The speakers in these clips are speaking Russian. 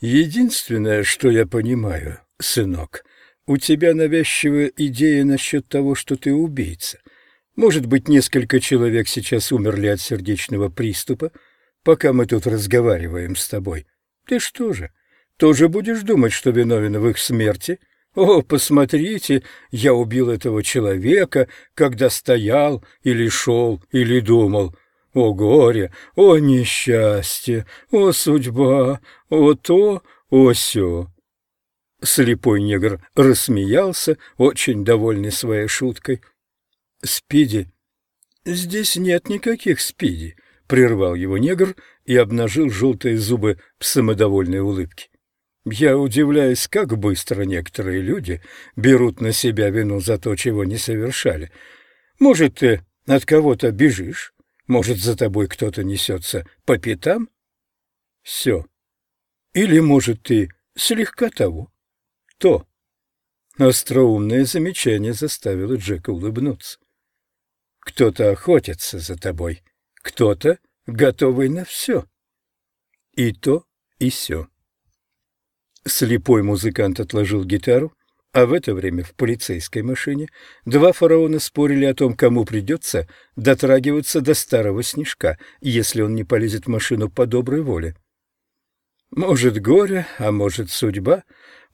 Единственное, что я понимаю, сынок, у тебя навязчивая идея насчет того, что ты убийца. Может быть, несколько человек сейчас умерли от сердечного приступа, пока мы тут разговариваем с тобой. Ты что же, тоже будешь думать, что виновен в их смерти? О, посмотрите, я убил этого человека, когда стоял или шел или думал. О горе, о несчастье, о судьба, о то, о сё. Слепой негр рассмеялся, очень довольный своей шуткой. «Спиди?» «Здесь нет никаких спиди», — прервал его негр и обнажил желтые зубы в самодовольной улыбке. «Я удивляюсь, как быстро некоторые люди берут на себя вину за то, чего не совершали. Может, ты от кого-то бежишь? Может, за тобой кто-то несется по пятам? Все. Или, может, ты слегка того? То. Остроумное замечание заставило Джека улыбнуться. Кто-то охотится за тобой, кто-то готовый на все. И то, и сё. Слепой музыкант отложил гитару, а в это время в полицейской машине два фараона спорили о том, кому придется дотрагиваться до старого снежка, если он не полезет в машину по доброй воле. Может, горе, а может, судьба,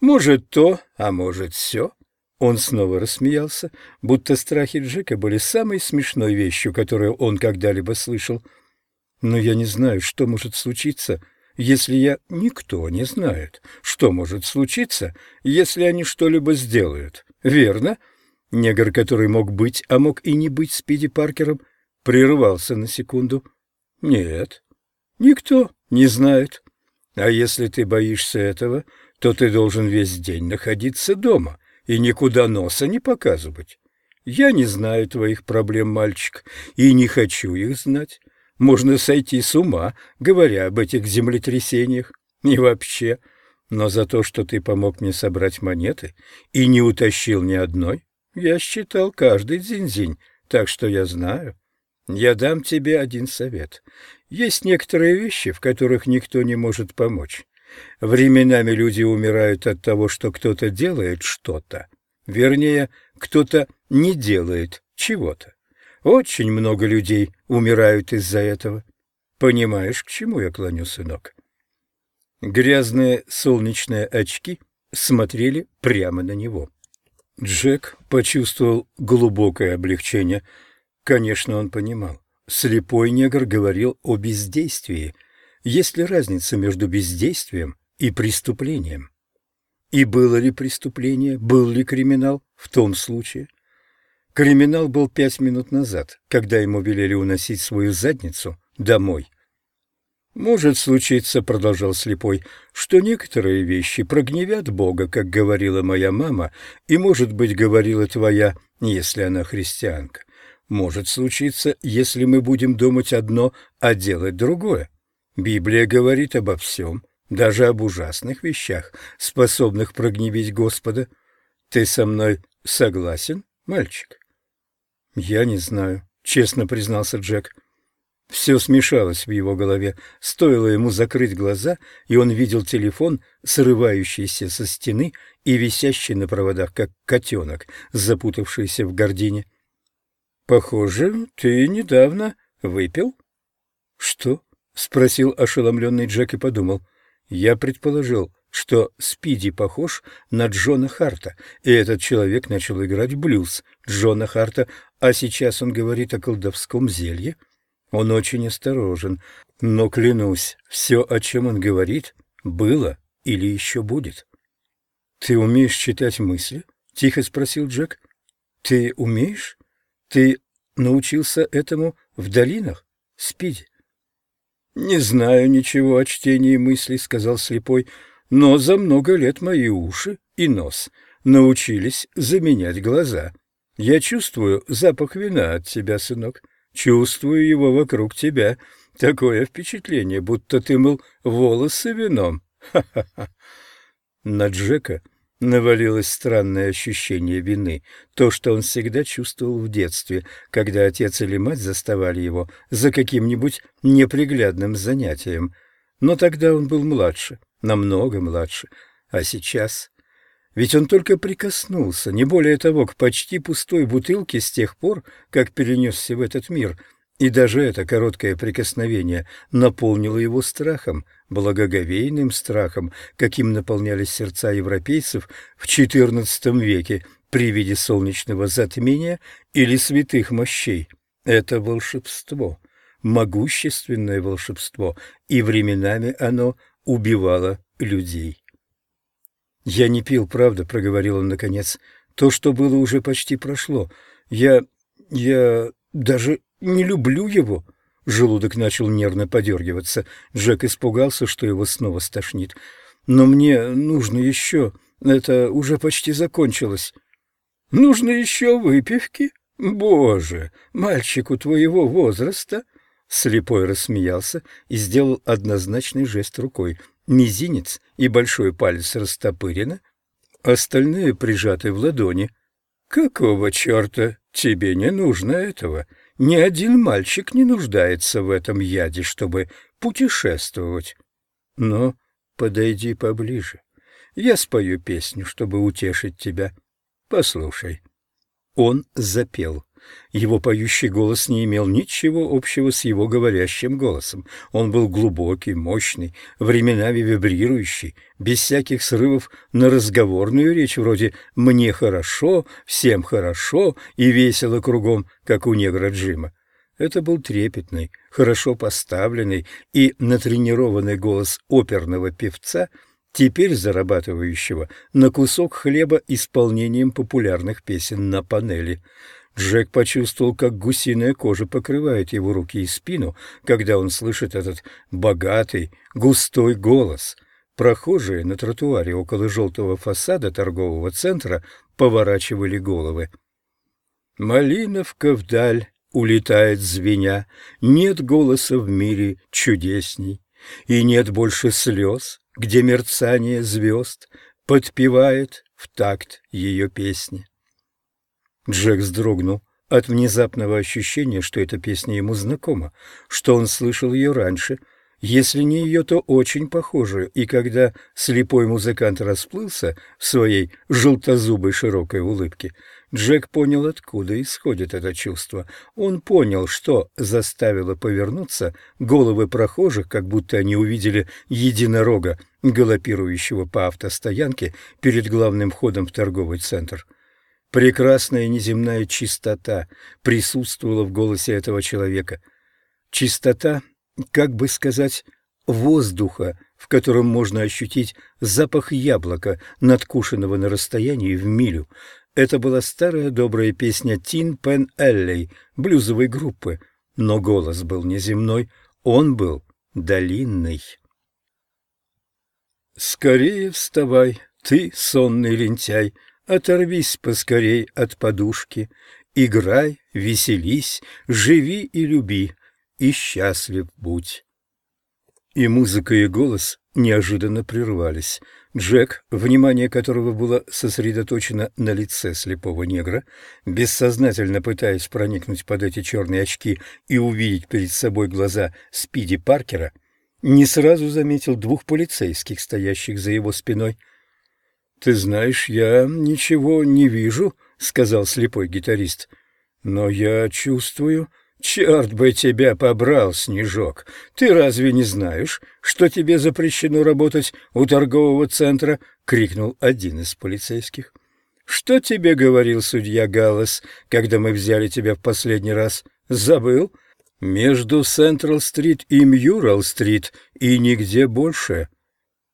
может, то, а может, все. Он снова рассмеялся, будто страхи Джека были самой смешной вещью, которую он когда-либо слышал. Но я не знаю, что может случиться, если я... Никто не знает, что может случиться, если они что-либо сделают. Верно? Негр, который мог быть, а мог и не быть Спиди Паркером, прервался на секунду. Нет, никто не знает. А если ты боишься этого, то ты должен весь день находиться дома и никуда носа не показывать. Я не знаю твоих проблем, мальчик, и не хочу их знать. Можно сойти с ума, говоря об этих землетрясениях. И вообще, но за то, что ты помог мне собрать монеты и не утащил ни одной, я считал каждый дзинь-дзинь, так что я знаю. Я дам тебе один совет. Есть некоторые вещи, в которых никто не может помочь. Временами люди умирают от того, что кто-то делает что-то. Вернее, кто-то не делает чего-то. Очень много людей умирают из-за этого. Понимаешь, к чему я клоню, сынок? Грязные солнечные очки смотрели прямо на него. Джек почувствовал глубокое облегчение. Конечно, он понимал. Слепой негр говорил о бездействии. Есть ли разница между бездействием и преступлением? И было ли преступление, был ли криминал в том случае? Криминал был пять минут назад, когда ему велели уносить свою задницу домой. «Может случиться, — продолжал слепой, — что некоторые вещи прогневят Бога, как говорила моя мама, и, может быть, говорила твоя, если она христианка. Может случиться, если мы будем думать одно, а делать другое. Библия говорит обо всем, даже об ужасных вещах, способных прогневить Господа. Ты со мной согласен, мальчик?» «Я не знаю», — честно признался Джек. Все смешалось в его голове. Стоило ему закрыть глаза, и он видел телефон, срывающийся со стены и висящий на проводах, как котенок, запутавшийся в гордине. «Похоже, ты недавно выпил?» «Что?» — спросил ошеломленный Джек и подумал. «Я предположил, что Спиди похож на Джона Харта, и этот человек начал играть блюз Джона Харта, а сейчас он говорит о колдовском зелье. Он очень осторожен, но, клянусь, все, о чем он говорит, было или еще будет. — Ты умеешь читать мысли? — тихо спросил Джек. — Ты умеешь? Ты научился этому в долинах, Спиди? — Не знаю ничего о чтении мыслей, — сказал слепой, — но за много лет мои уши и нос научились заменять глаза. Я чувствую запах вина от тебя, сынок, чувствую его вокруг тебя. Такое впечатление, будто ты мыл волосы вином. Ха-ха-ха. На Джека навалилось странное ощущение вины, то, что он всегда чувствовал в детстве, когда отец или мать заставали его за каким-нибудь неприглядным занятием. Но тогда он был младше, намного младше. А сейчас... Ведь он только прикоснулся, не более того, к почти пустой бутылке с тех пор, как перенесся в этот мир, и даже это короткое прикосновение наполнило его страхом, благоговейным страхом, каким наполнялись сердца европейцев в XIV веке при виде солнечного затмения или святых мощей. Это волшебство, могущественное волшебство, и временами оно убивало людей. «Я не пил, правда», — проговорил он наконец. «То, что было, уже почти прошло. Я... я даже не люблю его». Желудок начал нервно подергиваться. Джек испугался, что его снова стошнит. «Но мне нужно еще. Это уже почти закончилось». «Нужно еще выпивки? Боже, мальчику твоего возраста!» Слепой рассмеялся и сделал однозначный жест рукой — мизинец и большой палец растопырены, остальные прижаты в ладони. «Какого черта? Тебе не нужно этого. Ни один мальчик не нуждается в этом яде, чтобы путешествовать. Но подойди поближе. Я спою песню, чтобы утешить тебя. Послушай». Он запел. Его поющий голос не имел ничего общего с его говорящим голосом. Он был глубокий, мощный, временами вибрирующий, без всяких срывов на разговорную речь вроде «мне хорошо», «всем хорошо» и «весело кругом», как у негра Джима. Это был трепетный, хорошо поставленный и натренированный голос оперного певца, теперь зарабатывающего на кусок хлеба исполнением популярных песен на панели. Джек почувствовал, как гусиная кожа покрывает его руки и спину, когда он слышит этот богатый, густой голос. Прохожие на тротуаре около желтого фасада торгового центра поворачивали головы. «Малиновка вдаль улетает звеня, нет голоса в мире чудесней, и нет больше слез, где мерцание звезд подпевает в такт ее песни». Джек вздрогнул от внезапного ощущения, что эта песня ему знакома, что он слышал ее раньше, если не ее, то очень похожую, и когда слепой музыкант расплылся в своей желтозубой широкой улыбке, Джек понял, откуда исходит это чувство. Он понял, что заставило повернуться головы прохожих, как будто они увидели единорога, галопирующего по автостоянке перед главным входом в торговый центр. Прекрасная неземная чистота присутствовала в голосе этого человека. Чистота, как бы сказать, воздуха, в котором можно ощутить запах яблока, надкушенного на расстоянии в милю. Это была старая добрая песня Тин Пен Эллей, блюзовой группы, но голос был неземной, он был долинный. «Скорее вставай, ты сонный лентяй!» Оторвись поскорей от подушки, Играй, веселись, живи и люби, И счастлив будь. И музыка, и голос неожиданно прервались. Джек, внимание которого было сосредоточено на лице слепого негра, бессознательно пытаясь проникнуть под эти черные очки и увидеть перед собой глаза Спиди Паркера, не сразу заметил двух полицейских, стоящих за его спиной — «Ты знаешь, я ничего не вижу», — сказал слепой гитарист. «Но я чувствую...» «Черт бы тебя побрал, Снежок! Ты разве не знаешь, что тебе запрещено работать у торгового центра?» — крикнул один из полицейских. «Что тебе говорил судья Галлас, когда мы взяли тебя в последний раз? Забыл? Между Централ-стрит и Мьюрал-стрит и нигде больше».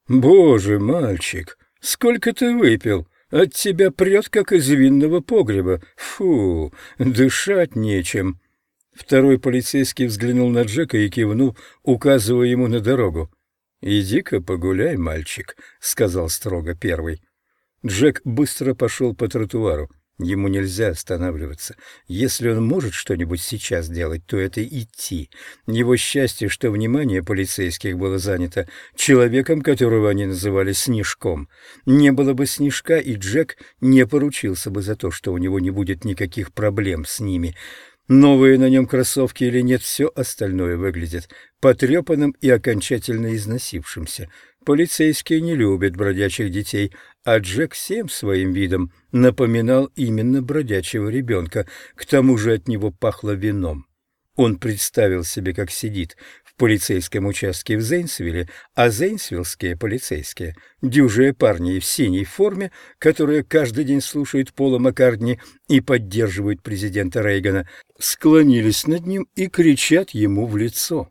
«Боже, мальчик, Сколько ты выпил? От тебя прет, как из винного погреба. Фу, дышать нечем. Второй полицейский взглянул на Джека и кивнул, указывая ему на дорогу. «Иди-ка погуляй, мальчик», — сказал строго первый. Джек быстро пошел по тротуару. Ему нельзя останавливаться. Если он может что-нибудь сейчас делать, то это идти. Его счастье, что внимание полицейских было занято человеком, которого они называли Снежком. Не было бы Снежка, и Джек не поручился бы за то, что у него не будет никаких проблем с ними. Новые на нем кроссовки или нет, все остальное выглядит потрепанным и окончательно износившимся. Полицейские не любят бродячих детей, а Джек всем своим видом напоминал именно бродячего ребенка, к тому же от него пахло вином. Он представил себе, как сидит в полицейском участке в Зейнсвилле, а зейнсвиллские полицейские, дюжие парни в синей форме, которые каждый день слушают Пола Маккартни и поддерживают президента Рейгана, склонились над ним и кричат ему в лицо.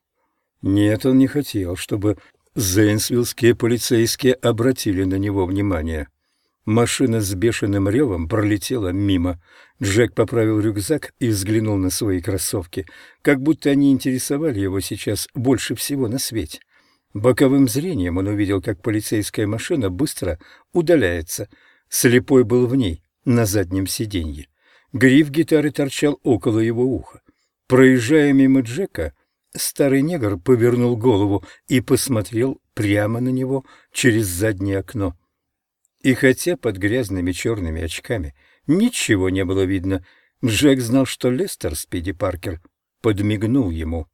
Нет, он не хотел, чтобы Зейнсвиллские полицейские обратили на него внимание. Машина с бешеным ревом пролетела мимо. Джек поправил рюкзак и взглянул на свои кроссовки, как будто они интересовали его сейчас больше всего на свете. Боковым зрением он увидел, как полицейская машина быстро удаляется. Слепой был в ней, на заднем сиденье. Гриф гитары торчал около его уха. Проезжая мимо Джека, Старый негр повернул голову и посмотрел прямо на него через заднее окно. И хотя под грязными черными очками ничего не было видно, Джек знал, что Лестер Спиди Паркер подмигнул ему.